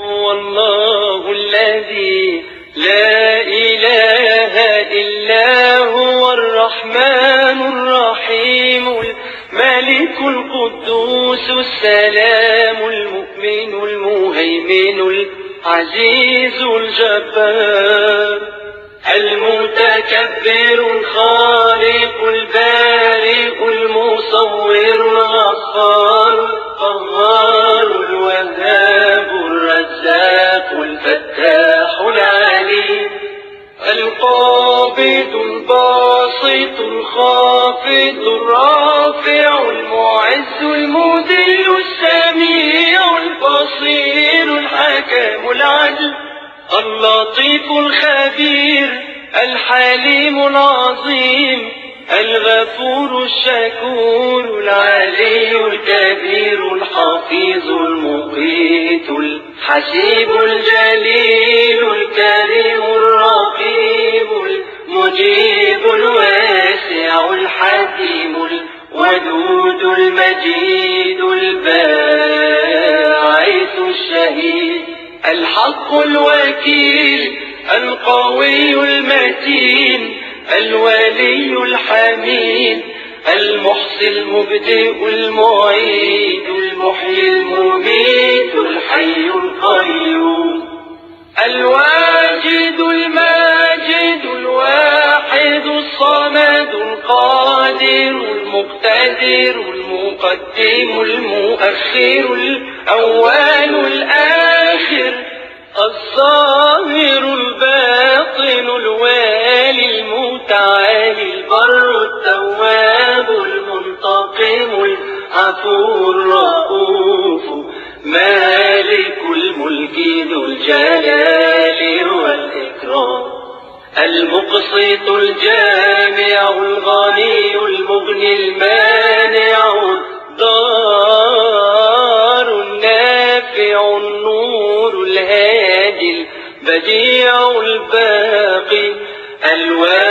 هو الله الذي لا إله إلا هو الرحمن الرحيم الملك القدوس السلام المؤمن المهيمن العزيز الجبار المتكبر الخالق البارئ المصور الغفار القهار. الفتاح العليم القابض الباسط الخافض الرافع المعز المذل السميع البصير الحكم العدل اللطيف الخبير الحليم العظيم الغفور الشكور العلي الكبير الحفيظ المقيت الحسيب الجليل الكريم الرقيب المجيب الواسع الحكيم الودود المجيد الباعث الشهيد الحق الوكيل القوي المتين الولي الحميد المحصي المبدئ المعيد المحيي الواجد الماجد الواحد الصمد القادر المقتدر المقدم المؤخر الأول الآخر الظاهر الباطن الوالي المتعالي البر التواب المنتقم العفو الرؤوف مالك المقسط الجامع الغني المغني المانع الدار النافع النور الهادي البديع الباقي الوارث